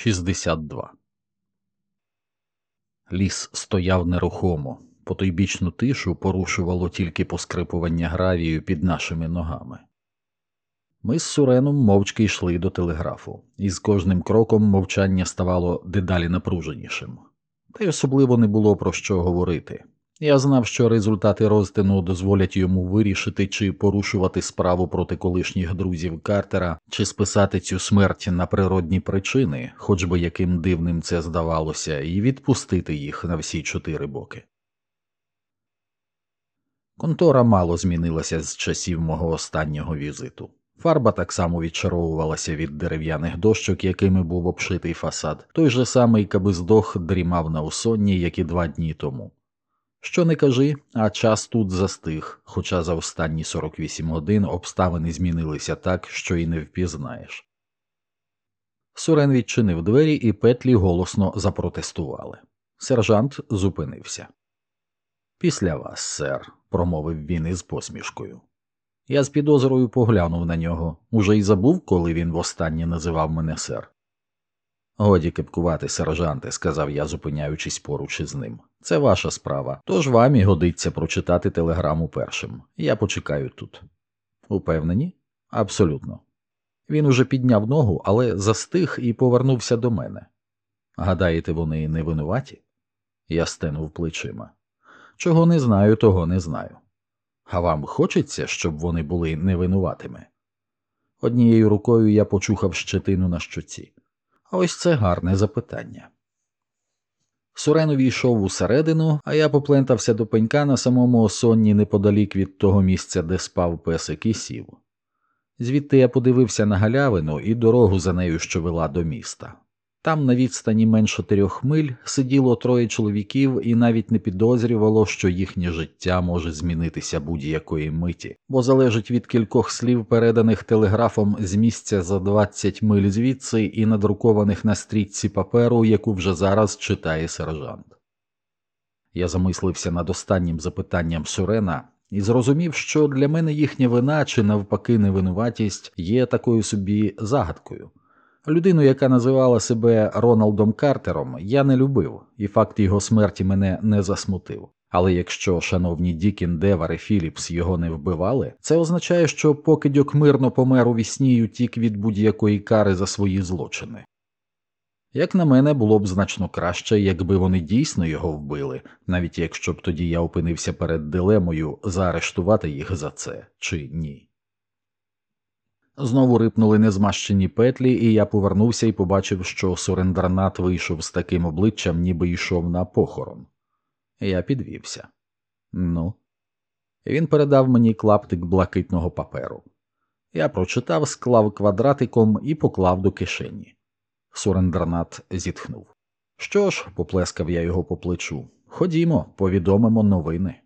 62 Ліс стояв нерухомо, потойбічну тишу порушувало тільки поскрипування гравію під нашими ногами. Ми з Суреном мовчки йшли до телеграфу, і з кожним кроком мовчання ставало дедалі напруженішим, та й особливо не було про що говорити. Я знав, що результати розтину дозволять йому вирішити, чи порушувати справу проти колишніх друзів Картера, чи списати цю смерть на природні причини, хоч би яким дивним це здавалося, і відпустити їх на всі чотири боки. Контора мало змінилася з часів мого останнього візиту. Фарба так само відчаровувалася від дерев'яних дощок, якими був обшитий фасад, той же самий кабиздох дрімав на усонні, як і два дні тому. Що не кажи, а час тут застиг, хоча за останні 48 годин обставини змінилися так, що і не впізнаєш. Сурен відчинив двері і петлі голосно запротестували. Сержант зупинився. Після вас, сер, промовив він із посмішкою. Я з підозрою поглянув на нього, уже й забув, коли він востаннє називав мене сер. Годі кипкувати, сержанте, сказав я, зупиняючись поруч із ним. Це ваша справа, тож вам і годиться прочитати телеграму першим. Я почекаю тут. Упевнені? Абсолютно. Він уже підняв ногу, але застиг і повернувся до мене. Гадаєте, вони не винуваті? Я стенув плечима. Чого не знаю, того не знаю. А вам хочеться, щоб вони були невинуватими? Однією рукою я почухав щетину на щоці. А ось це гарне запитання. Сурен увійшов усередину, а я поплентався до пенька на самому осонні неподалік від того місця, де спав песик і сів. Звідти я подивився на галявину і дорогу за нею, що вела до міста. Там, на відстані менше трьох миль, сиділо троє чоловіків і навіть не підозрювало, що їхнє життя може змінитися будь-якої миті, бо залежить від кількох слів, переданих телеграфом з місця за 20 миль звідси і надрукованих на стрічці паперу, яку вже зараз читає сержант. Я замислився над останнім запитанням Сурена і зрозумів, що для мене їхня вина чи навпаки невинуватість є такою собі загадкою. Людину, яка називала себе Роналдом Картером, я не любив, і факт його смерті мене не засмутив. Але якщо, шановні Дікін, Девар і Філіпс його не вбивали, це означає, що покидьок мирно помер уві сні й утік від будь-якої кари за свої злочини. Як на мене, було б значно краще, якби вони дійсно його вбили, навіть якщо б тоді я опинився перед дилемою заарештувати їх за це чи ні. Знову рипнули незмащені петлі, і я повернувся і побачив, що Сурендранат вийшов з таким обличчям, ніби йшов на похорон. Я підвівся. Ну, він передав мені клаптик блакитного паперу. Я прочитав, склав квадратиком і поклав до кишені. Сурендранат зітхнув. Що ж, поплескав я його по плечу. Ходімо, повідомимо новини.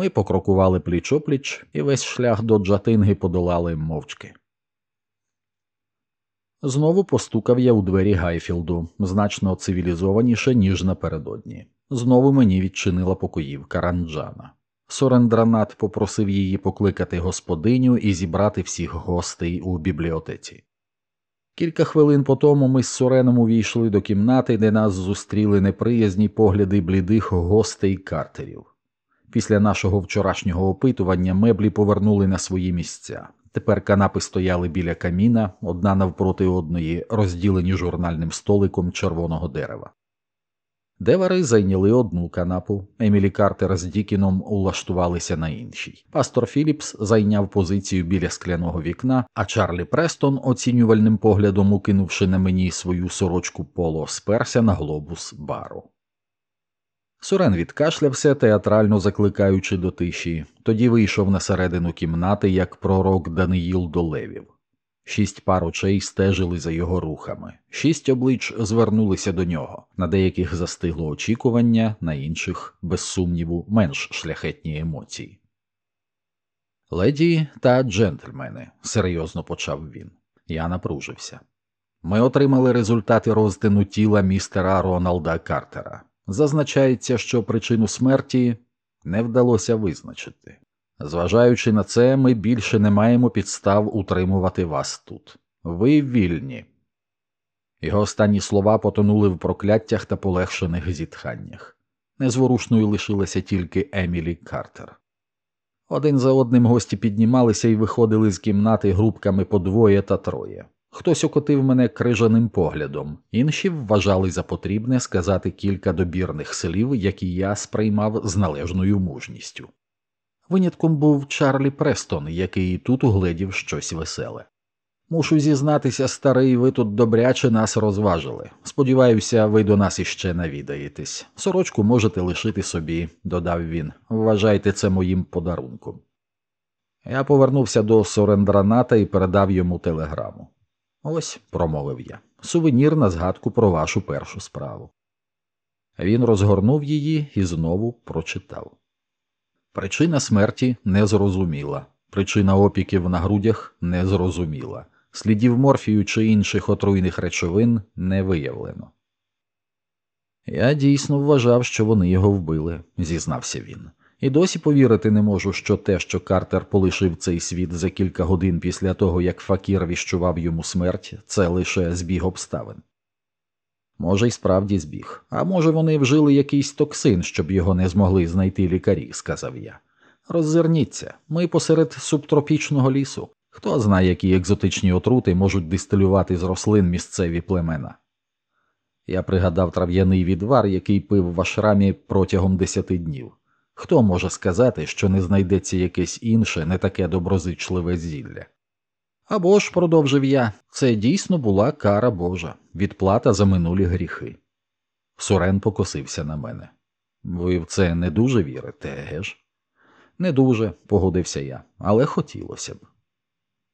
Ми покрокували пліч опліч і весь шлях до Джатинги подолали мовчки. Знову постукав я у двері Гайфілду, значно цивілізованіше, ніж напередодні. Знову мені відчинила покоївка Ранджана. Сорендранат попросив її покликати господиню і зібрати всіх гостей у бібліотеці. Кілька хвилин по тому ми з Сореном увійшли до кімнати, де нас зустріли неприязні погляди блідих гостей картерів. Після нашого вчорашнього опитування меблі повернули на свої місця. Тепер канапи стояли біля каміна, одна навпроти одної, розділені журнальним столиком червоного дерева. Девари зайняли одну канапу, Емілі Картер з Дікіном улаштувалися на іншій. Пастор Філіпс зайняв позицію біля скляного вікна, а Чарлі Престон, оцінювальним поглядом укинувши на мені свою сорочку поло, сперся на глобус бару. Сурен відкашлявся, театрально закликаючи до тиші, тоді вийшов на середину кімнати, як пророк Даниїл до левів. Шість пар очей стежили за його рухами, шість облич звернулися до нього, на деяких застигло очікування, на інших, без сумніву, менш шляхетні емоції. Леді та джентльмени, серйозно почав він. Я напружився. Ми отримали результати роздину тіла містера Роналда Картера. Зазначається, що причину смерті не вдалося визначити. Зважаючи на це, ми більше не маємо підстав утримувати вас тут. Ви вільні. Його останні слова потонули в прокляттях та полегшених зітханнях. Незворушною лишилася тільки Емілі Картер. Один за одним гості піднімалися і виходили з кімнати групками по двоє та троє. Хтось окотив мене крижаним поглядом, інші вважали за потрібне сказати кілька добірних слів, які я сприймав з належною мужністю. Винятком був Чарлі Престон, який тут угледів щось веселе. Мушу зізнатися, старий, ви тут добряче нас розважили. Сподіваюся, ви до нас іще навідаєтесь. Сорочку можете лишити собі, додав він. Вважайте це моїм подарунком. Я повернувся до Сорендраната і передав йому телеграму. Ось, промовив я, сувенір на згадку про вашу першу справу. Він розгорнув її і знову прочитав. Причина смерті незрозуміла, причина опіків на грудях незрозуміла, слідів морфію чи інших отруйних речовин не виявлено. Я дійсно вважав, що вони його вбили, зізнався він. І досі повірити не можу, що те, що Картер полишив цей світ за кілька годин після того, як Факір віщував йому смерть, це лише збіг обставин. Може, й справді збіг, а може, вони вжили якийсь токсин, щоб його не змогли знайти лікарі, сказав я. Роззирніться, ми посеред субтропічного лісу. Хто знає, які екзотичні отрути можуть дистилювати з рослин місцеві племена. Я пригадав трав'яний відвар, який пив в ашрамі протягом десяти днів. Хто може сказати, що не знайдеться якесь інше, не таке доброзичливе зілля? Або ж, продовжив я, це дійсно була кара Божа, відплата за минулі гріхи. Сурен покосився на мене. Ви в це не дуже вірите, еге ж? Не дуже, погодився я, але хотілося б.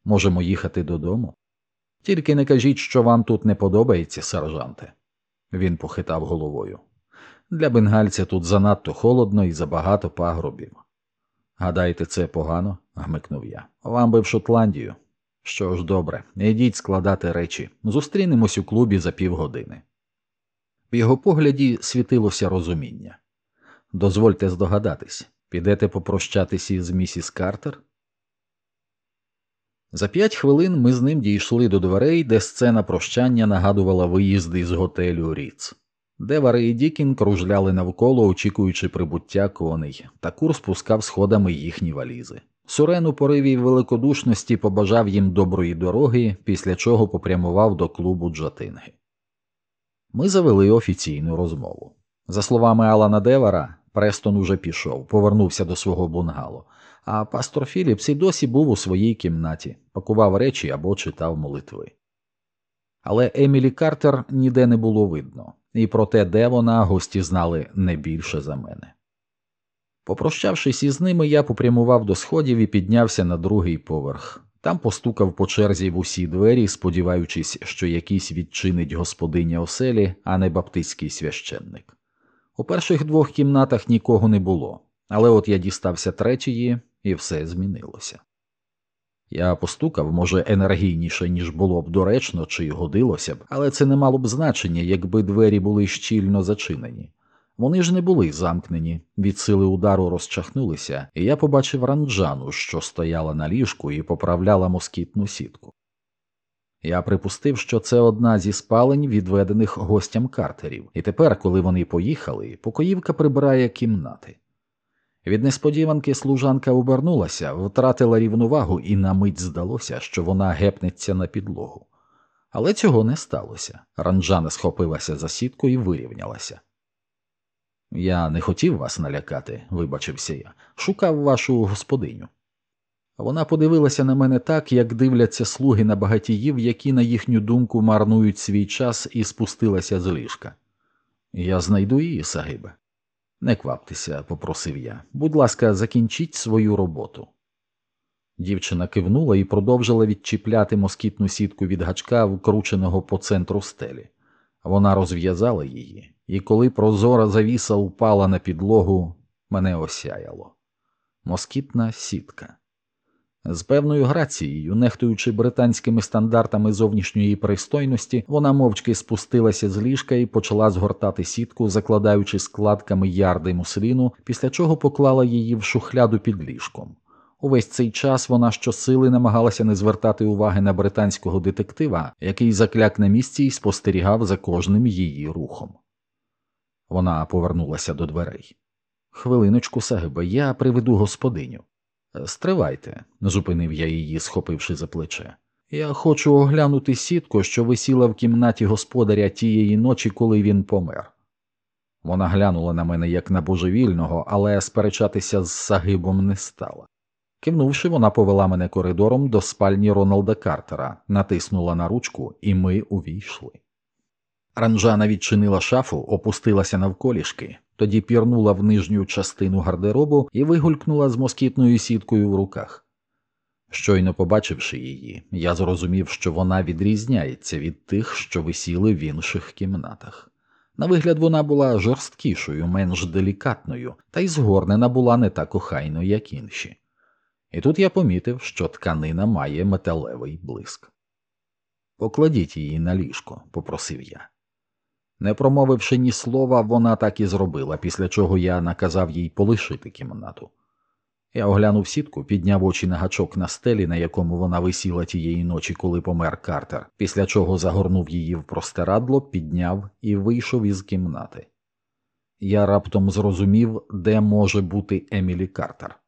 Можемо їхати додому. Тільки не кажіть, що вам тут не подобається, сержанте. Він похитав головою. Для бенгальця тут занадто холодно і забагато пагробів. Гадаєте, це погано? гмикнув я. Вам би в Шотландію. Що ж, добре, ідіть складати речі. Зустрінемось у клубі за півгодини. В його погляді світилося розуміння. Дозвольте здогадатись, підете попрощатись із місіс Картер? За п'ять хвилин ми з ним дійшли до дверей, де сцена прощання нагадувала виїзди з готелю Ріц. Девари і Дікін кружляли навколо, очікуючи прибуття коней, та курс пускав сходами їхні валізи. Сурен у пориві великодушності побажав їм доброї дороги, після чого попрямував до клубу Джатинги. Ми завели офіційну розмову. За словами Алана Девара, Престон уже пішов, повернувся до свого бунгало, а пастор Філіпс і досі був у своїй кімнаті, пакував речі або читав молитви. Але Емілі Картер ніде не було видно, і про те, де вона, гості знали не більше за мене. Попрощавшись із ними, я попрямував до сходів і піднявся на другий поверх. Там постукав по черзі в усі двері, сподіваючись, що якийсь відчинить господиня оселі, а не баптистський священник. У перших двох кімнатах нікого не було, але от я дістався третьої, і все змінилося. Я постукав, може, енергійніше, ніж було б доречно чи годилося б, але це не мало б значення, якби двері були щільно зачинені. Вони ж не були замкнені, від сили удару розчахнулися, і я побачив ранджану, що стояла на ліжку і поправляла москітну сітку. Я припустив, що це одна зі спалень, відведених гостям картерів, і тепер, коли вони поїхали, покоївка прибирає кімнати. Від несподіванки служанка обернулася, втратила рівновагу, і на мить здалося, що вона гепнеться на підлогу. Але цього не сталося. Ранджана схопилася за сітку і вирівнялася. Я не хотів вас налякати, вибачився я, шукав вашу господиню. Вона подивилася на мене так, як дивляться слуги на багатіїв, які, на їхню думку, марнують свій час, і спустилася з ліжка. Я знайду її, Сагибе. Не кваптеся, попросив я. Будь ласка, закінчіть свою роботу. Дівчина кивнула і продовжила відчіпляти москітну сітку від гачка, вкрученого по центру стелі. Вона розв'язала її, і коли прозора завіса упала на підлогу, мене осяяло. Москітна сітка. З певною грацією, нехтуючи британськими стандартами зовнішньої пристойності, вона мовчки спустилася з ліжка і почала згортати сітку, закладаючи складками ярди мусліну, після чого поклала її в шухляду під ліжком. Увесь цей час вона щосили намагалася не звертати уваги на британського детектива, який закляк на місці і спостерігав за кожним її рухом. Вона повернулася до дверей. Хвилиночку, Сагибе, я приведу господиню. Стривайте, зупинив я її, схопивши за плече. Я хочу оглянути сітку, що висіла в кімнаті господаря тієї ночі, коли він помер. Вона глянула на мене як на божевільного, але сперечатися з Сагибом не стала. Кивнувши, вона повела мене коридором до спальні Роналда Картера, натиснула на ручку, і ми увійшли. Ранжана відчинила шафу, опустилася навколішки, тоді пірнула в нижню частину гардеробу і вигулькнула з москітною сіткою в руках. Щойно побачивши її, я зрозумів, що вона відрізняється від тих, що висіли в інших кімнатах. На вигляд, вона була жорсткішою, менш делікатною, та й згорнена була не так охайно, як інші. І тут я помітив, що тканина має металевий блиск. Покладіть її на ліжко, попросив я. Не промовивши ні слова, вона так і зробила, після чого я наказав їй полишити кімнату. Я оглянув сітку, підняв очі на гачок на стелі, на якому вона висіла тієї ночі, коли помер Картер, після чого загорнув її в простирадло, підняв і вийшов із кімнати. Я раптом зрозумів, де може бути Емілі Картер.